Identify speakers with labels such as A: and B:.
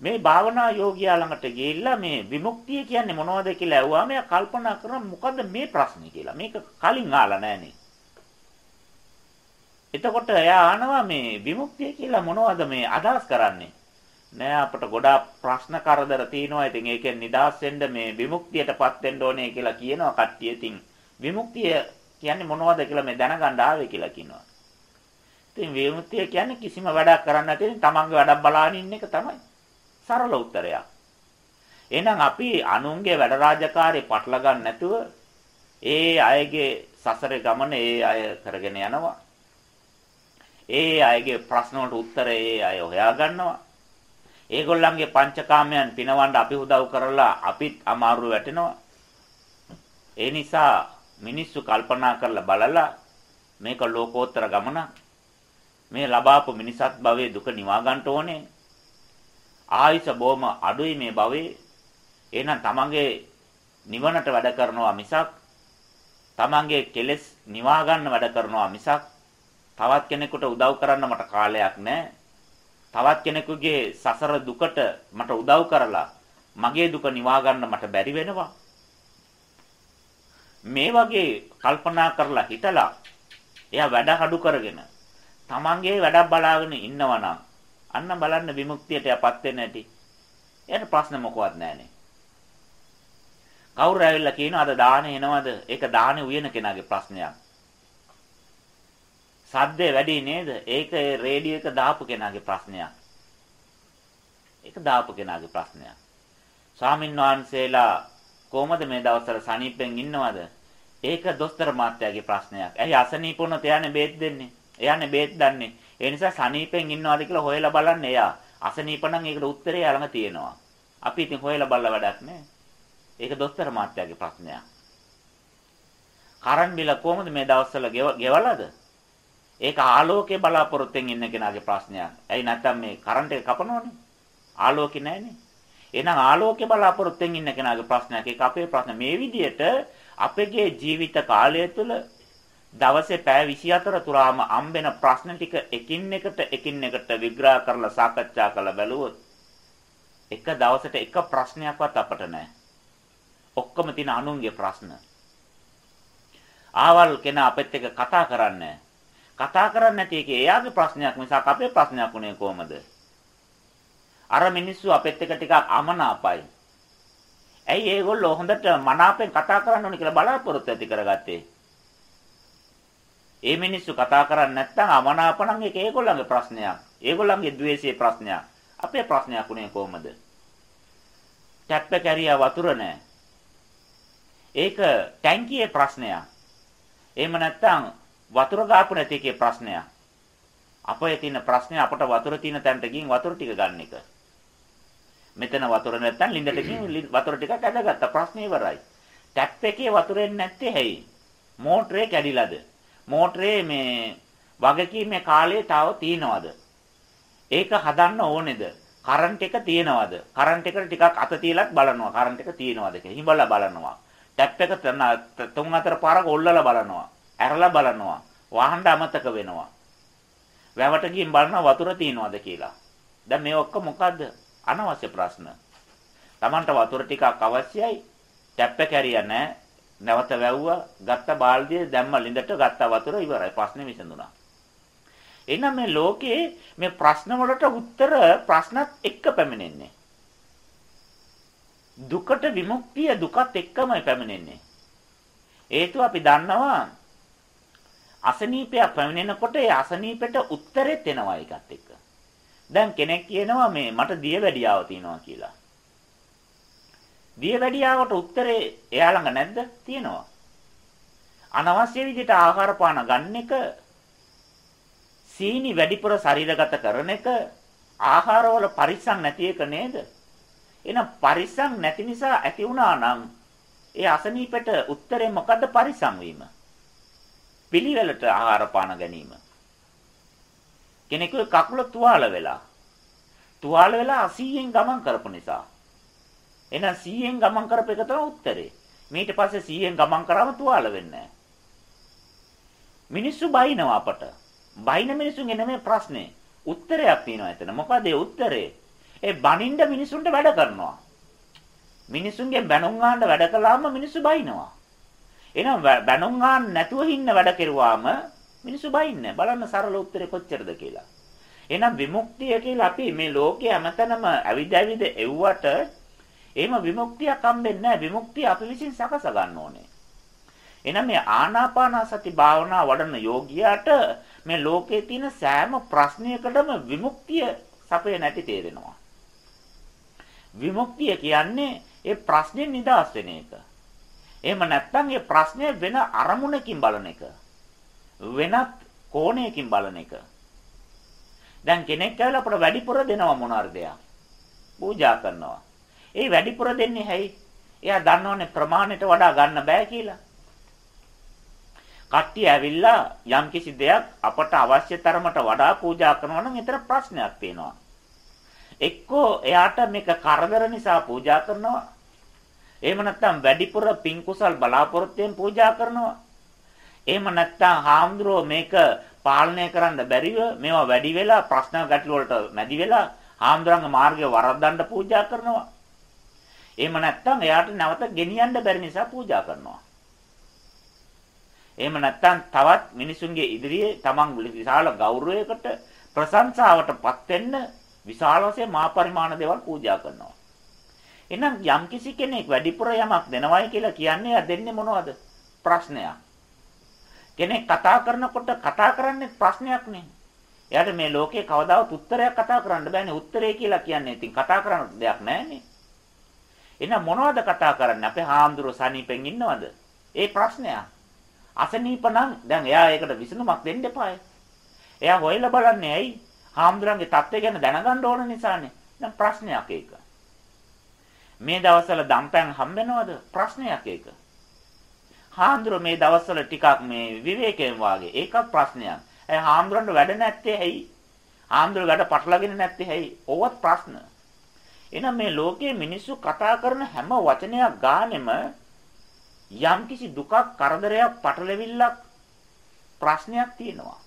A: මේ භාවනා යෝගියා ළඟට ගිහිල්ලා මේ විමුක්තිය කියන්නේ මොනවද කියලා ඇහුවාම එයා කල්පනා කරන මොකද්ද මේ ප්‍රශ්නේ කියලා. මේක කලින් අහලා නැහනේ. එතකොට එයා අහනවා මේ විමුක්තිය කියලා මොනවද මේ අදහස් කරන්නේ? නෑ අපට ගොඩාක් ප්‍රශ්න කරදර තියෙනවා. ඉතින් ඒකෙන් නිදහස් වෙන්න මේ විමුක්තියටපත් වෙන්න ඕනේ කියලා කියනවා කට්ටිය. ඉතින් විමුක්තිය කියන්නේ මොනවද කියලා මේ දැනගන්න ආවේ කියලා කියනවා. ඉතින් විමුක්තිය කියන්නේ කිසිම වැඩක් කරන්න නැති තමන්ගේ වැඩක් බලාගෙන ඉන්න එක තමයි. සරල උත්තරයක්. එහෙනම් අපි අනුන්ගේ වැඩ රාජකාරී පටල ගන්න නැතුව ඒ අයගේ සසරේ ගමන ඒ අය කරගෙන යනවා. ඒ අයගේ ප්‍රශ්න වලට උත්තර ඒ අය හොයා ගන්නවා. ඒගොල්ලන්ගේ පංචකාමයන් පිනවන්න අපි උදව් කරලා අපිත් අමාරු වැටෙනවා. ඒ නිසා මිනිස්සු කල්පනා කරලා බලලා මේක ලෝකෝත්තර ගමන මේ ලබාපු මිනිසත් භවයේ දුක නිවා ගන්න ඕනේ. ආයස බොහොම අඩුයි මේ භවයේ. එහෙනම් තමන්ගේ නිවනට වැඩ කරනවා මිසක් තමන්ගේ කෙලෙස් නිවා ගන්න වැඩ කරනවා මිසක් තවත් කෙනෙකුට උදව් කරන්න මට කාලයක් නැහැ. තවත් කෙනෙකුගේ සසර දුකට මට උදව් කරලා මගේ දුක නිවා ගන්න මට බැරි වෙනවා. මේ වගේ කල්පනා කරලා හිතලා එයා වැඩ හඩු කරගෙන තමන්ගේ වැඩක් බලාගෙන ඉන්නවා නම් අන්න බලන්න විමුක්තියට යපත් වෙන්න ඇති. එයාට ප්‍රශ්න මොකවත් නැහනේ. කවුරු ඇවිල්ලා කියනවා අද දාහනේ එනවද? ඒක දාහනේ උයන කෙනාගේ ප්‍රශ්නයක්. සද්දේ වැඩි නේද? ඒක රේඩියෝ එක දාපු කෙනාගේ ප්‍රශ්නයක්. ඒක දාපු කෙනාගේ ප්‍රශ්නයක්. ස්වාමින් වහන්සේලා කොහොමද මේ දවස්වල සනීපෙන් ඉන්නවද? ඒක දොස්තර මාත්‍යාගේ ප්‍රශ්නයක්. ඇයි අසනීපුණොත් එයානේ බේත් දෙන්නේ? එයානේ බේත් දන්නේ. ඒ නිසා සනීපෙන් ඉන්නවද කියලා හොයලා බලන්න එයා. අසනීප නම් ඒකට උත්තරේ ළඟ තියෙනවා. අපි ඉතින් හොයලා බලලා වැඩක් නැහැ. ඒක දොස්තර මාත්‍යාගේ ප්‍රශ්නයක්. කරන් බිල කොහොමද මේ දවස්වල ගෙවලාද? ඒක ආලෝකයේ බලාපොරොත්තුෙන් ඉන්න කෙනාගේ ප්‍රශ්නයක්. ඇයි නැත්තම් මේ කරන්ට් එක කපනවනේ. ආලෝකේ නැහනේ. එහෙනම් ආලෝකයේ බලාපොරොත්තුෙන් ඉන්න කෙනාගේ ප්‍රශ්නයක්. ඒක අපේ ප්‍රශ්න. මේ විදිහට අපගේ ජීවිත කාලය තුළ දවසේ පැය 24 තුරාම හම්බෙන ප්‍රශ්න ටික එකින් එකට එකින් එකට විග්‍රහ කරලා සාකච්ඡා කරලා බැලුවොත් එක දවසට එක ප්‍රශ්නයක්වත් අපට නැහැ. ඔක්කොම තියෙන අනුන්ගේ ප්‍රශ්න. ආවල් කෙනා අපෙත් එක්ක කතා කරන්නේ කතා කරන්නේ නැති එක එයාගේ ප්‍රශ්නයක් මිසක් අපේ ප්‍රශ්නයක් උනේ කොහමද? අර මිනිස්සු අපෙත් එක්ක ටිකක් අමනාපයි. ඇයි ඒගොල්ලෝ හොඳට මනාපෙන් කතා කරන්න ඕනේ කියලා බලාපොරොත්තු ඇති කරගත්තේ? ඒ මිනිස්සු කතා කරන්නේ නැත්නම් අමනාපණම් ඒක ඒගොල්ලන්ගේ ප්‍රශ්නයක්. ඒගොල්ලන්ගේ द्वේෂයේ ප්‍රශ්නයක්. අපේ ප්‍රශ්නයක් උනේ කොහමද? ටැප් එක ඇරියා වතුර නැහැ. ඒක ටැංකියේ ප්‍රශ්නයක්. එහෙම නැත්නම් වතුර ගාපු නැති එකේ ප්‍රශ්නයක්. අපේ තියෙන ප්‍රශ්නේ අපට වතුර තියෙන තැනට ගිහින් වතුර ටික ගන්න එක. මෙතන වතුර නැත්නම් ලිඳට ගිහින් වතුර ටිකක් ඇදගත්ත ප්‍රශ්නේ ඉවරයි. ටැප් එකේ වතුරෙන් නැත්තේ ඇයි? මෝටරේ කැඩිලාද? මෝටරේ මේ වගකීමේ කාලය තව තියෙනවද? ඒක හදන්න ඕනේද? කරන්ට් එක තියෙනවද? කරන්ට් එකට ටිකක් අත තියලත් බලනවා. කරන්ට් එක තියෙනවද කියලා. හිඹලා බලනවා. ටැප් එක තුන් හතර පාරක් ඔල්ලලා බලනවා. ඇරලා බලනවා. වහන්න අමතක වෙනවා. වැවට ගිහින් බලනවා වතුර තියෙනවද කියලා. දැන් මේ ඔක්කොම මොකද්ද? අනවශ්‍ය ප්‍රශ්න. Tamanට වතුර ටිකක් අවශ්‍යයි. ටැප් එක ඇරියා නැහැ. නැවත වැව්වා, ගත්ත බාල්දිය දැම්ම ළිඳට ගත්ත වතුර ඉවරයි. ප්‍රශ්නේ විසඳුණා. එහෙනම් මේ ලෝකේ මේ ප්‍රශ්න වලට උත්තර ප්‍රශ්නත් එක්ක පැමිණෙන්නේ. දුකට විමුක්තිය දුකත් එක්කමයි පැමිණෙන්නේ. හේතුව අපි දන්නවා අසනීපයක් පැමිණෙනකොට ඒ අසනීපෙට උත්තරෙත් එනවා ඒකත් එක්ක. දැන් කෙනෙක් කියනවා මේ මට දියවැඩියාව තියෙනවා කියලා. දියවැඩියාවට උත්තරේ එයා ළඟ නැද්ද? තියෙනවා. අනවශ්‍ය විදිහට ආහාර පාන ගන්න එක සීනි වැඩිපුර ශරීරගත කරන එක ආහාරවල පරිස්සම් නැති එක නේද? එහෙනම් පරිස්සම් නැති නිසා ඇති වුණා නම් ඒ අසනීපෙට උත්තරේ මොකද්ද පරිස්සම් වීම? පිළිවෙලට ආහාර පාන ගැනීම. කෙනෙකුගේ කකුල තුවාල වෙලා තුවාල වෙලා 80න් ගමන් කරපු නිසා එහෙනම් 100න් ගමන් කරපු එක තමයි උත්තරේ. ඊට පස්සේ 100න් ගමන් කරාම තුවාල වෙන්නේ මිනිස්සු බයිනවා අපට. බයින මිනිස්සුන්ගේ නෙමෙයි ප්‍රශ්නේ. උත්තරයක් තියෙනවා එතන. මොකද ඒ උත්තරේ? ඒ බනින්න මිනිසුන්ට වැඩ කරනවා. මිනිසුන්ගේ බැනුම් ගන්න වැඩ කළාම මිනිස්සු බයිනවා. එහෙනම් බැනුම් ගන්න නැතුව ඉන්න වැඩ කෙරුවාම මිනිස්සු බයින්නේ. බලන්න සරල උත්තරේ කොච්චරද කියලා. එහෙනම් විමුක්තිය කියලා අපි මේ ලෝකයේ හැමතැනම ඇවිද ඇවිද එව්වට එහෙම විමුක්තියක් හම්බෙන්නේ නැහැ. විමුක්තිය අපි විසින් සකස ගන්න ඕනේ. එහෙනම් මේ ආනාපාන සති භාවනා වඩන යෝගියාට මේ ලෝකයේ තියෙන සෑම ප්‍රශ්නයකටම විමුක්තිය සපය නැති තේරෙනවා. විමුක්තිය කියන්නේ ඒ ප්‍රශ්නේ නිදාස් වෙන එක. එහෙම නැත්නම් ඒ ප්‍රශ්නය වෙන අරමුණකින් බලන එක. වෙනත් කෝණයකින් බලන එක. දැන් කෙනෙක් කියලා අපට වැඩිපුර දෙනවා මොනවාරි දෙයක්. පූජා කරනවා. ඒ වැඩිපුර දෙන්නේ හැයි? එයා දන්නවනේ ප්‍රමාණයට වඩා ගන්න බෑ කියලා. කට්ටිය ඇවිල්ලා යම්කිසි දෙයක් අපට අවශ්‍ය තරමට වඩා පූජා කරනවා නම් ඒතර ප්‍රශ්නයක් තියෙනවා. එක්කෝ එයාට මේක කරදර නිසා පූජා කරනවා. එහෙම නැත්නම් වැඩිපුර පින් කුසල් බලාපොරොත්තුෙන් පූජා කරනවා. එහෙම නැත්නම් හාමුදුරුවෝ මේක පාලනය කරන්න බැරිව මේවා වැඩි වෙලා ප්‍රශ්න ගැටළු වලට මැදි වෙලා හාමුදුරන්ගේ මාර්ගය වරද්දන්න පූජා කරනවා. එහෙම නැත්නම් එයාට නැවත ගෙනියන්න බැරි නිසා පූජා කරනවා. එහෙම නැත්නම් තවත් මිනිසුන්ගේ ඉදිරියේ තමන් විශාල ගෞරවයකට ප්‍රශංසාවටපත් වෙන්න විශාල වශයෙන් මා පරිමාණ දේවල් පූජා කරනවා. එහෙනම් යම්කිසි කෙනෙක් වැඩිපුර යමක් දෙනවයි කියලා කියන්නේ ආ දෙන්නේ මොනවද? ප්‍රශ්නයක්. කෙනෙක් කතා කරනකොට කතා කරන්නේ ප්‍රශ්නයක් නේ. එයාට මේ ලෝකේ කවදාවත් උත්තරයක් කතා කරන්න බෑනේ. උත්තරේ කියලා කියන්නේ ඉතින් කතා කරන්න දෙයක් නෑනේ. එහෙනම් මොනවද කතා කරන්නේ? අපේ හාමුදුරුවෝ සනීපෙන් ඉන්නවද? ඒ ප්‍රශ්නයක්. අසනීප නම් දැන් එයා ඒකට විසඳුමක් දෙන්න එපායි. එයා හොයලා බලන්නේ ඇයි? හාමුදුරන්ගේ தත්ත්වය ගැන දැනගන්න ඕන නිසානේ. දැන් ප්‍රශ්නයක් ඒක. මේ දවස්වල දම්පැන් හම්බෙනවද? ප්‍රශ්නයක් ඒක. හාමුදුර මේ දවස්වල ටිකක් මේ විවේකයෙන් වාගේ ඒකත් ප්‍රශ්නයක්. ඒ හාමුදුරන්ට වැඩ නැත්තේ ඇයි? හාමුදුර වැඩ පටලගෙන නැත්තේ ඇයි? ඕවත් ප්‍රශ්න. එහෙනම් මේ ලෝකයේ මිනිස්සු කතා කරන හැම වචනයක් ගානෙම යම්කිසි දුකක් කරදරයක් පටලැවිල්ලක් ප්‍රශ්නයක් තියෙනවා.